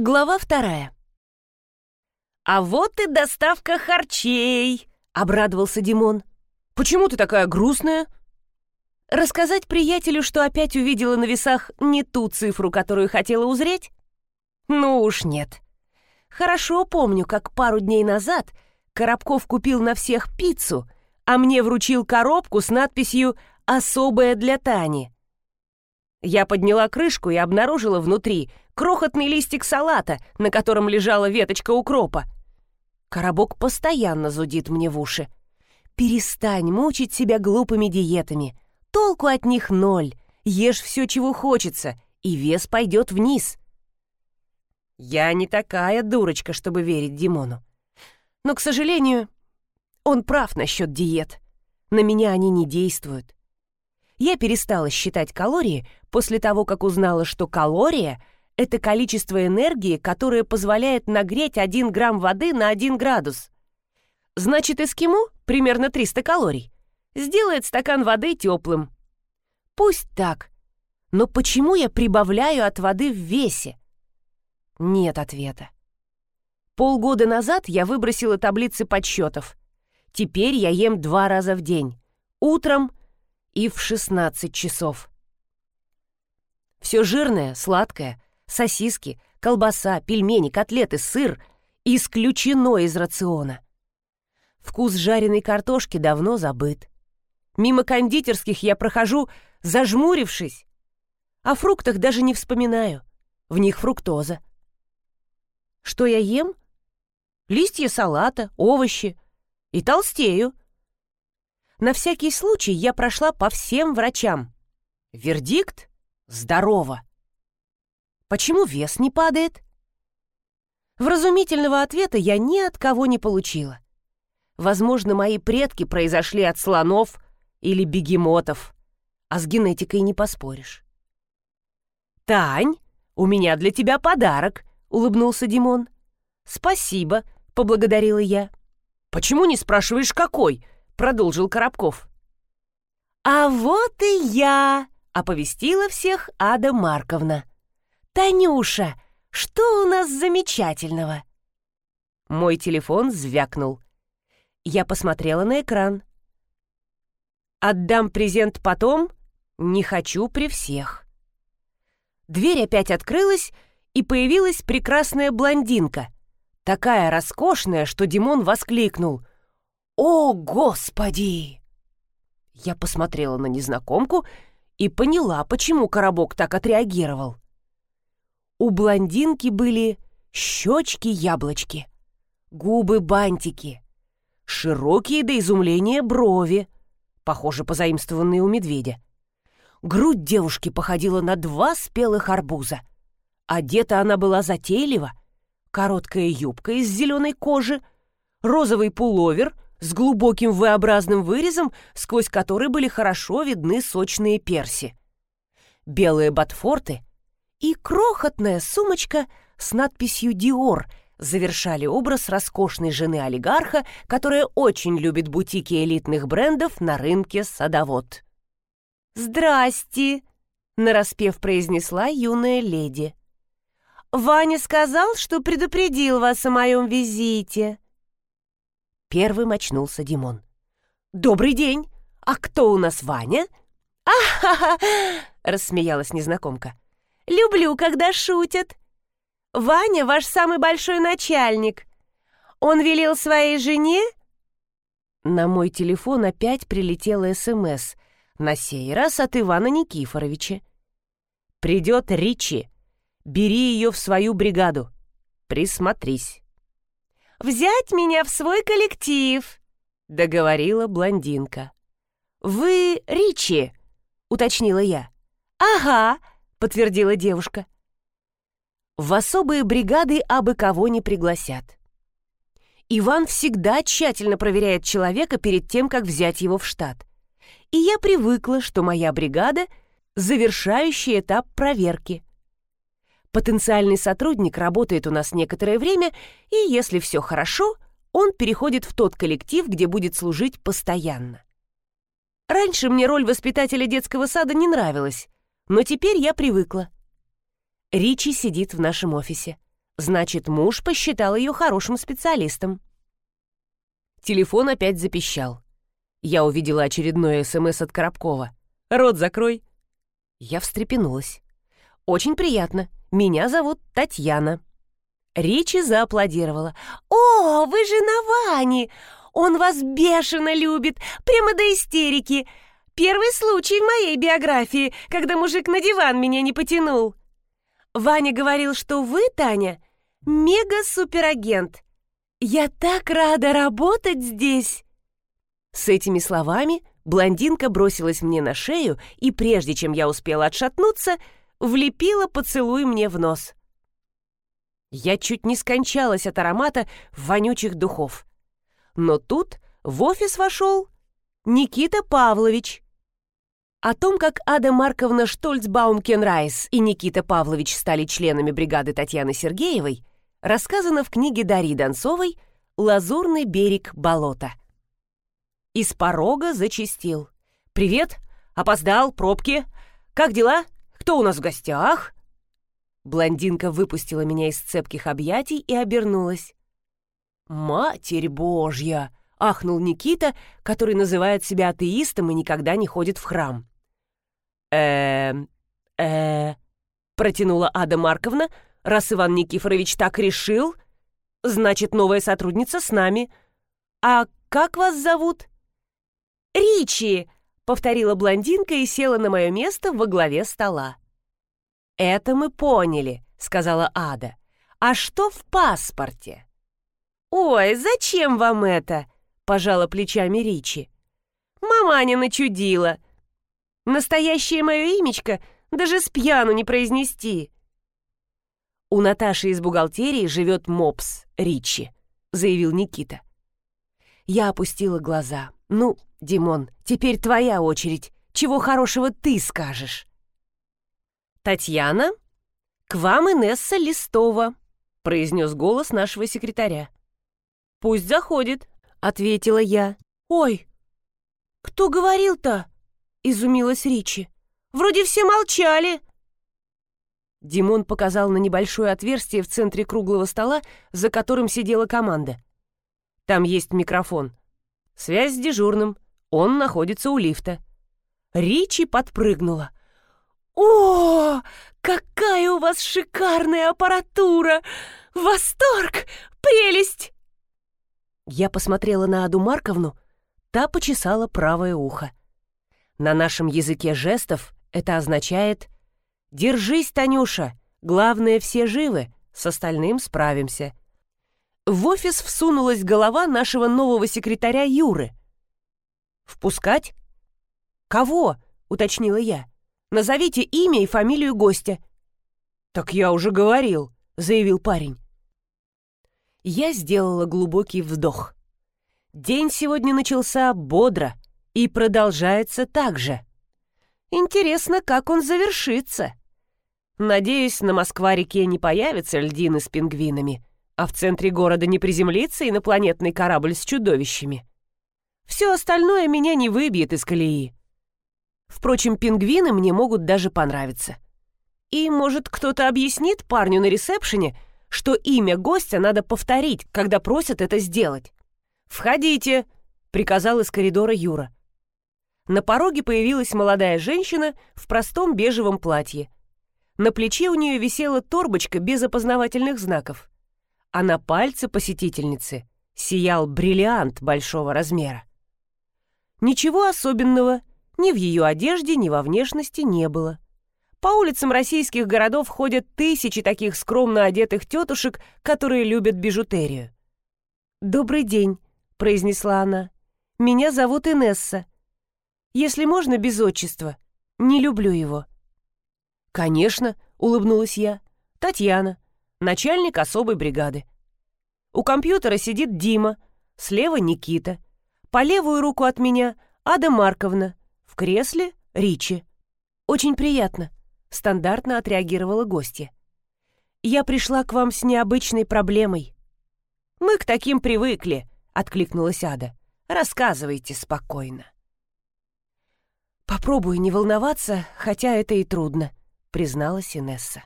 Глава вторая. «А вот и доставка харчей!» — обрадовался Димон. «Почему ты такая грустная?» Рассказать приятелю, что опять увидела на весах не ту цифру, которую хотела узреть? Ну уж нет. Хорошо помню, как пару дней назад Коробков купил на всех пиццу, а мне вручил коробку с надписью «Особая для Тани». Я подняла крышку и обнаружила внутри крохотный листик салата, на котором лежала веточка укропа. Коробок постоянно зудит мне в уши. «Перестань мучить себя глупыми диетами. Толку от них ноль. Ешь все, чего хочется, и вес пойдет вниз». Я не такая дурочка, чтобы верить Димону. Но, к сожалению, он прав насчет диет. На меня они не действуют. Я перестала считать калории после того, как узнала, что калория — это количество энергии, которое позволяет нагреть 1 грамм воды на 1 градус. Значит, эскимо, примерно 300 калорий, сделает стакан воды теплым. Пусть так. Но почему я прибавляю от воды в весе? Нет ответа. Полгода назад я выбросила таблицы подсчетов. Теперь я ем два раза в день. Утром и в 16 часов. Все жирное, сладкое, сосиски, колбаса, пельмени, котлеты, сыр исключено из рациона. Вкус жареной картошки давно забыт. Мимо кондитерских я прохожу, зажмурившись. О фруктах даже не вспоминаю. В них фруктоза. Что я ем? Листья салата, овощи. И толстею. На всякий случай я прошла по всем врачам. Вердикт — здорово. Почему вес не падает? Вразумительного ответа я ни от кого не получила. Возможно, мои предки произошли от слонов или бегемотов, а с генетикой не поспоришь. «Тань, у меня для тебя подарок», — улыбнулся Димон. «Спасибо», — поблагодарила я. «Почему не спрашиваешь, какой?» Продолжил Коробков. «А вот и я!» — оповестила всех Ада Марковна. «Танюша, что у нас замечательного?» Мой телефон звякнул. Я посмотрела на экран. «Отдам презент потом, не хочу при всех». Дверь опять открылась, и появилась прекрасная блондинка. Такая роскошная, что Димон воскликнул. «О, Господи!» Я посмотрела на незнакомку и поняла, почему коробок так отреагировал. У блондинки были щечки-яблочки, губы-бантики, широкие до изумления брови, похоже, позаимствованные у медведя. Грудь девушки походила на два спелых арбуза. Одета она была затейливо. Короткая юбка из зеленой кожи, розовый пуловер — с глубоким V-образным вырезом, сквозь который были хорошо видны сочные перси. Белые ботфорты и крохотная сумочка с надписью «Диор» завершали образ роскошной жены олигарха, которая очень любит бутики элитных брендов на рынке «Садовод». «Здрасте!» — нараспев произнесла юная леди. «Ваня сказал, что предупредил вас о моем визите». Первым очнулся Димон. «Добрый день! А кто у нас Ваня?» «А-ха-ха!» — рассмеялась незнакомка. «Люблю, когда шутят. Ваня ваш самый большой начальник. Он велел своей жене...» На мой телефон опять прилетела СМС, на сей раз от Ивана Никифоровича. «Придет Ричи. Бери ее в свою бригаду. Присмотрись» взять меня в свой коллектив», — договорила блондинка. «Вы Ричи?» — уточнила я. «Ага», — подтвердила девушка. В особые бригады абы кого не пригласят. Иван всегда тщательно проверяет человека перед тем, как взять его в штат. И я привыкла, что моя бригада — завершающий этап проверки — Потенциальный сотрудник работает у нас некоторое время, и если все хорошо, он переходит в тот коллектив, где будет служить постоянно. Раньше мне роль воспитателя детского сада не нравилась, но теперь я привыкла. Ричи сидит в нашем офисе. Значит, муж посчитал ее хорошим специалистом. Телефон опять запищал. Я увидела очередное СМС от Коробкова. «Рот закрой!» Я встрепенулась. «Очень приятно. Меня зовут Татьяна». Ричи зааплодировала. «О, вы жена Вани! Он вас бешено любит, прямо до истерики. Первый случай в моей биографии, когда мужик на диван меня не потянул. Ваня говорил, что вы, Таня, мега-суперагент. Я так рада работать здесь!» С этими словами блондинка бросилась мне на шею и, прежде чем я успела отшатнуться, влепила поцелуй мне в нос. Я чуть не скончалась от аромата вонючих духов. Но тут в офис вошел Никита Павлович. О том, как Ада Марковна Штольцбаум-Кенрайс и Никита Павлович стали членами бригады Татьяны Сергеевой, рассказано в книге Дарьи Донцовой «Лазурный берег болота». Из порога зачистил. «Привет! Опоздал? Пробки? Как дела? Кто у нас в гостях?» Блондинка выпустила меня из цепких объятий и обернулась. «Матерь Божья!» — ахнул Никита, который называет себя атеистом и никогда не ходит в храм. э э протянула Ада Марковна, раз Иван Никифорович так решил, значит, новая сотрудница с нами. А как вас зовут? Ричи, повторила блондинка и села на мое место во главе стола. «Это мы поняли», — сказала Ада. «А что в паспорте?» «Ой, зачем вам это?» — пожала плечами Ричи. «Маманя начудила. Настоящее мое имечко даже с пьяну не произнести». «У Наташи из бухгалтерии живет мопс Ричи», — заявил Никита. Я опустила глаза. «Ну, Димон, теперь твоя очередь. Чего хорошего ты скажешь?» «Татьяна, к вам Инесса Листова», — произнес голос нашего секретаря. «Пусть заходит», — ответила я. «Ой, кто говорил-то?» — изумилась Ричи. «Вроде все молчали». Димон показал на небольшое отверстие в центре круглого стола, за которым сидела команда. «Там есть микрофон. Связь с дежурным. Он находится у лифта». Ричи подпрыгнула. «О, какая у вас шикарная аппаратура! Восторг! Прелесть!» Я посмотрела на Аду Марковну, та почесала правое ухо. На нашем языке жестов это означает «Держись, Танюша, главное, все живы, с остальным справимся». В офис всунулась голова нашего нового секретаря Юры. «Впускать?» «Кого?» — уточнила я. Назовите имя и фамилию гостя». «Так я уже говорил», — заявил парень. Я сделала глубокий вдох. День сегодня начался бодро и продолжается так же. Интересно, как он завершится. Надеюсь, на Москва-реке не появятся льдины с пингвинами, а в центре города не приземлится инопланетный корабль с чудовищами. Все остальное меня не выбьет из колеи. Впрочем, пингвины мне могут даже понравиться. И, может, кто-то объяснит парню на ресепшене, что имя гостя надо повторить, когда просят это сделать. «Входите!» — приказал из коридора Юра. На пороге появилась молодая женщина в простом бежевом платье. На плече у нее висела торбочка без опознавательных знаков, а на пальце посетительницы сиял бриллиант большого размера. Ничего особенного, ни в ее одежде, ни во внешности не было. По улицам российских городов ходят тысячи таких скромно одетых тетушек, которые любят бижутерию. «Добрый день», — произнесла она. «Меня зовут Инесса. Если можно, без отчества. Не люблю его». «Конечно», — улыбнулась я. «Татьяна, начальник особой бригады». У компьютера сидит Дима, слева Никита. По левую руку от меня Ада Марковна, в кресле Ричи. Очень приятно, стандартно отреагировала гостья. Я пришла к вам с необычной проблемой. Мы к таким привыкли, откликнулась Ада. Рассказывайте спокойно. Попробую не волноваться, хотя это и трудно, призналась Инесса.